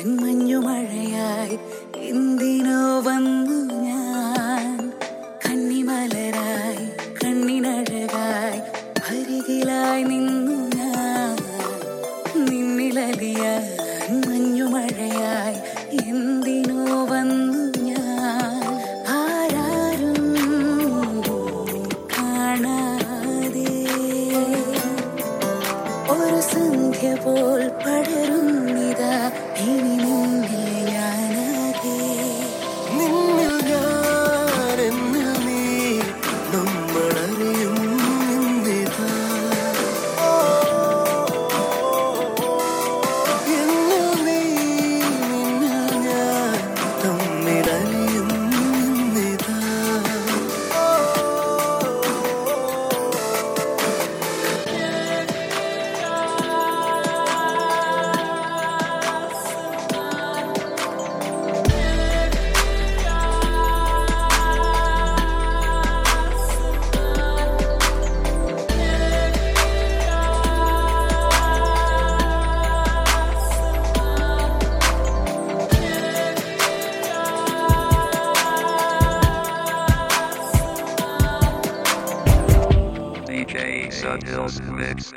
നിന്നിലലിയാൻ മഞ്ഞുമഴയായി എന്തിനോ വന്നു ഞാൻ. കണ്ണിമലരായി കണ്ണിനഴകായി അരികിലായി നിന്നു ഞാൻ. നിന്നിലലിയ മഞ്ഞു മഴയായി എന്തിനോ വന്നു ഞാൻ. ആരാരും കാണാതെ ഒരു സന്ധ്യ പോൽ പടരുന്നിതാ DJ Sudhill's Mix.